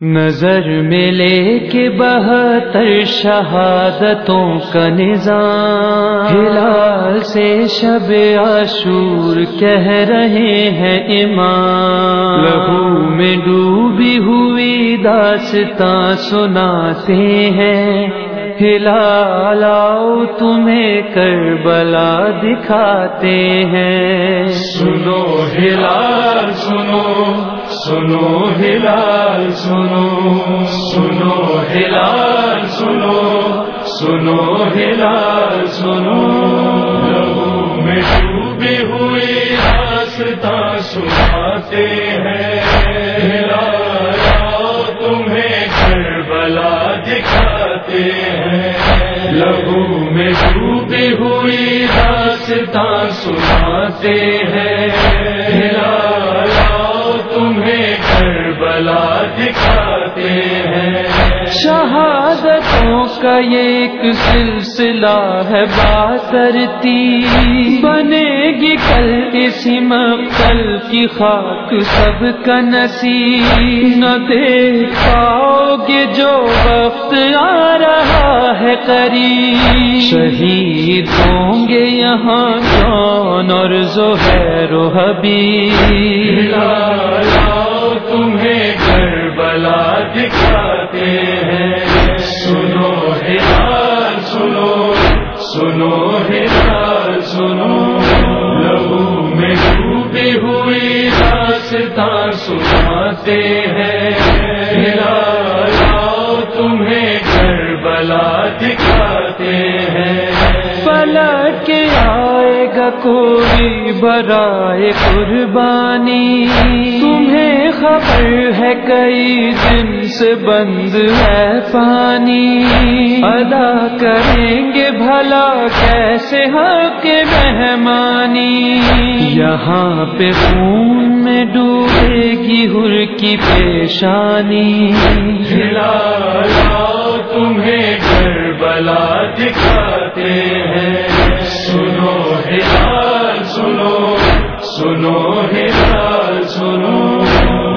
نظر میں لے کے بہتر شہادتوں کا نظام۔ ہلال سے شب عاشور کہہ رہے ہیں امام۔ لہو میں ڈوبی ہوئی داستان سناتے ہیں۔ ہلال آؤ تمہیں کربلا دکھاتے ہیں۔ سنو ہلال، سنو۔ سنو ہلال، سنو سنو ہلال، سنو سنو ہلال، سنو۔ لہو میں ڈوبی ہوئی راستہ سناتے ہیں۔ ہلال تمہیں کربلا دکھاتے ہیں۔ لہو میں ڈوبی ہوئی راستہ سناتے ہیں۔ کا ایک سلسلہ ہے باترتی۔ بنے گی کل اسی مقتل کی خاک سب کا نصیب۔ نہ دیکھ پاؤ گے جو وقت آ رہا ہے قریب۔ شہید ہوں گے یہاں جان اور زہر و حبیب۔ ہلال آؤ تمہیں کربلا دکھاتے کربلا دکھاتے ہیں۔ پلٹ کے آئے گا کوئی برائے قربانی۔ تمہیں خبر ہے کئی دن سے بند ہے پانی۔ ادا کریں گے بھلا کیسے حق مہمانی۔ یہاں پہ خون میں ڈوبے گی ہر کی پیشانی۔ ہلال آؤ تمہیں کربلا دکھاتے ہیں۔ سنو ہلال سنو سنو ہلال سنو۔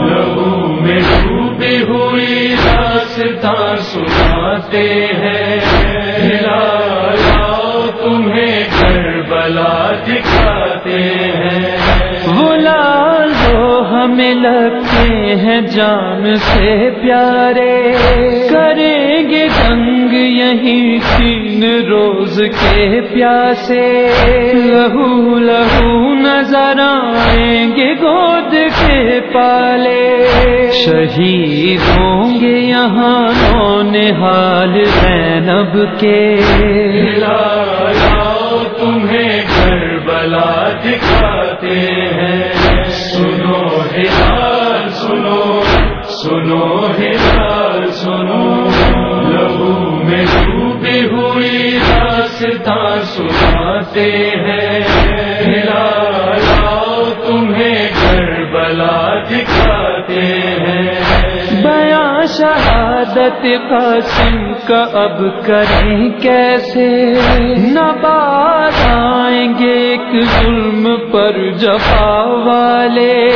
لہو میں ڈوبی ہوئی راستہ سناتے ہیں۔ ہلال، آؤ تمہیں کربلا دکھاتے ہیں۔ ہمیں لگتے ہیں جان سے پیارے۔ کریں گے جنگ یہی تین روز کے پیاسے۔ لہو لہو نظر آئیں گے گود کے پالے۔ شہید ہوں گے یہاں نو نحال زینب کے۔ ہلال آؤ تمہیں کربلا دکھاتے ہیں۔ سنو ہلال، سنو سنو ہلال۔ سناتے ہیں۔ شہادت قاسم کا اب کریں کیسے؟ نباد آئیں گے ایک ظلم پر جفا والے۔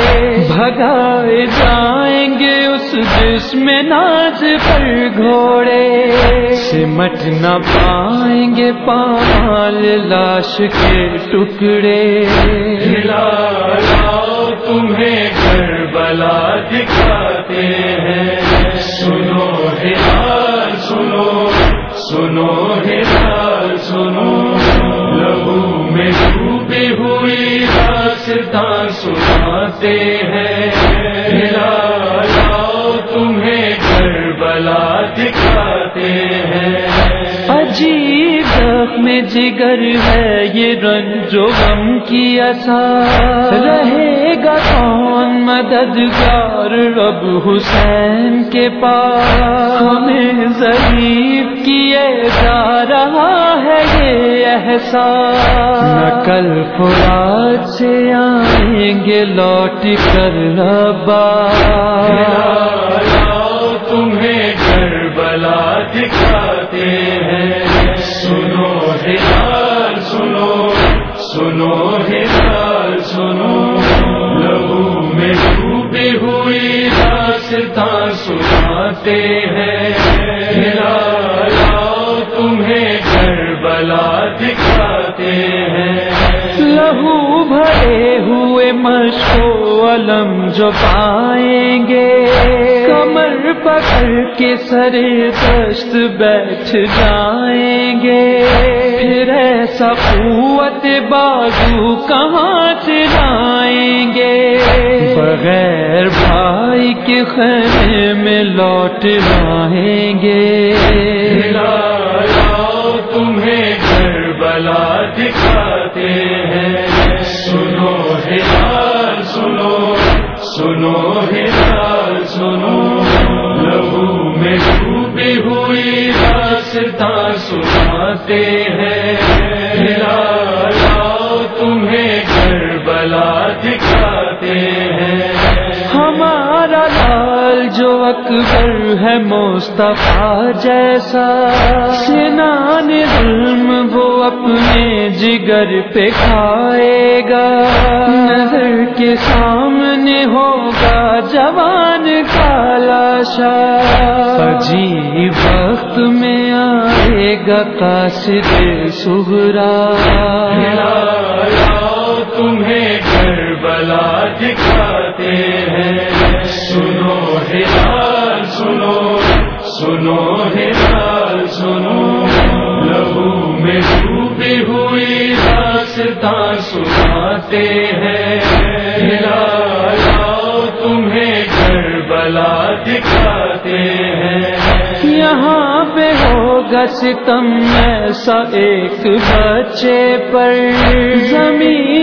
بھگائے جائیں گے اس جسم ناز پر گھوڑے۔ سمٹ نہ پائیں گے پال لاش کے ٹکڑے۔ سناتے ہیں۔ تمہیں کربلا دکھاتے ہیں۔ عجیب زخم جگر ہے یہ رنج و غم کی اثا رہے گا کون مددگار رب حسین کے پاس؟ ہمیں ضعیف کیے جا رہا ہے یہ احساس۔ نقل فرات سے آئیں گے لوٹ کر ربا ہلال آؤ تمہیں کربلا دکھاتے ہیں۔ سنو ہلال سنو۔ لہو میں ڈوبی ہوئی داستان سناتے ہیں۔ ہلال تمہیں کربلا دکھاتے ہیں۔ لہو بھرے ہوئے مشو علم جو پائیں گے۔ کمر پکڑ کے سر دست بیٹھ جائیں گے۔ پھر ایسا قوت بازو کہاں چلائیں گے؟ بغیر بھائی کے خیمے میں لوٹ لائیں گے۔ لاؤ تمہیں کربلا دکھاتے ہیں۔ سنو ہلال سنو۔ لہو میں ڈوبی ہوئی داستان سناتے ہیں۔ اکبر ہے مصطفیٰ جیسا۔ سنان ظلم وہ اپنے جگر پہ کھائے گا۔ نظر کے سامنے ہوگا جوان کالا شاہ عجیب وقت میں آئے گا قاصد سہرا لاؤ تمہیں کربلا دکھاتے ہیں۔ سنو ہلال سنو۔ لہو میں ڈوبی ہوئی داستان سناتے ہیں۔ لاؤ تمہیں کربلا دکھاتے ہیں۔ یہاں پہ ہوگا ستم، ایسا ایک بچے پر۔ زمین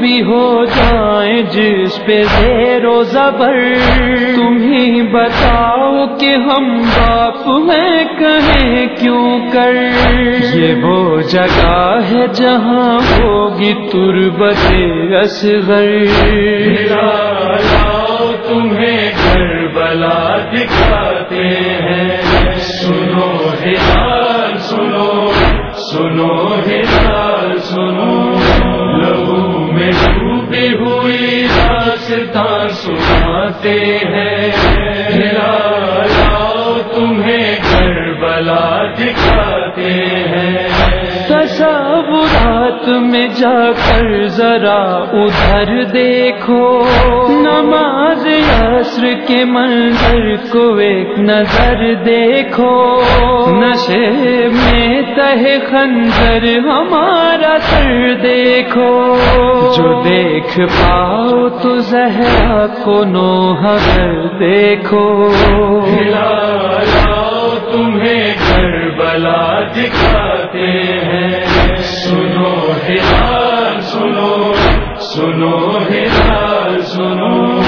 بھی ہو جائیں جس پہ زیر و زبر۔ تمہیں بتاؤ کہ ہم باپ میں کہیں کیوں کر؟ یہ وہ جگہ ہے جہاں ہوگی تربت اصغر۔ سناتے ہیں۔ لاؤ تمہیں کربلا دکھاتے ہیں۔ تصورات میں جا کر ذرا ادھر دیکھو۔ نماز عصر کے منظر کو ایک نظر دیکھو۔ نشے میں تہ خنجر، ہمارا سر دیکھو۔ جو دیکھ پاؤ تو زہرا کو نو حگر دیکھو۔ لاؤ تمہیں کربلا دکھاتے ہیں۔ سنو ہلال، سنو سنو ہلال، سنو۔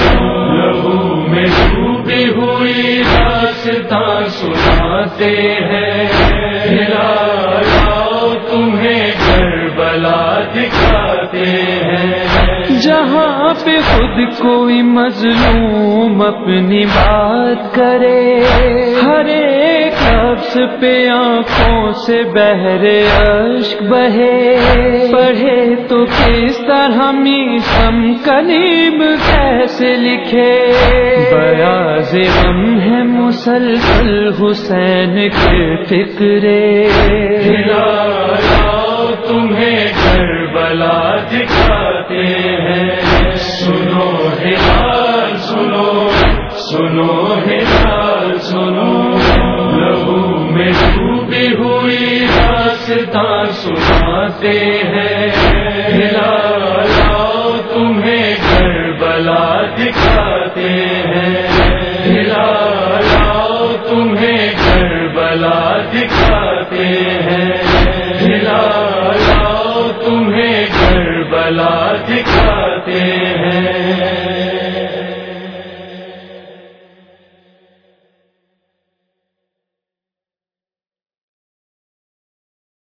لہو میں ڈوبی ہوئی داستان سناتے جہاں پہ خود کوئی مظلوم اپنی بات کرے، ہر ایک لفظ پہ آنکھوں سے بہرے اشک بہے۔ پڑھے تو کس طرح میسم کلیم کیسے لکھے؟ بیاض غم ہے مسلسل حسین کے فکرے۔ تمہیں کربلا دکھاتے ہیں۔ ہزار سنو سنو ہزار سنو۔ لہو میں ڈوبی ہوئی راستہ سناتے ہیں۔ ہلاؤ تمہیں گھر بلا دکھاتے ہیں۔ ہلاؤ تمہیں گھر بلا دکھاتے ہیں۔ ہلاؤ تمہیں گھر بلا دکھاتے ہیں۔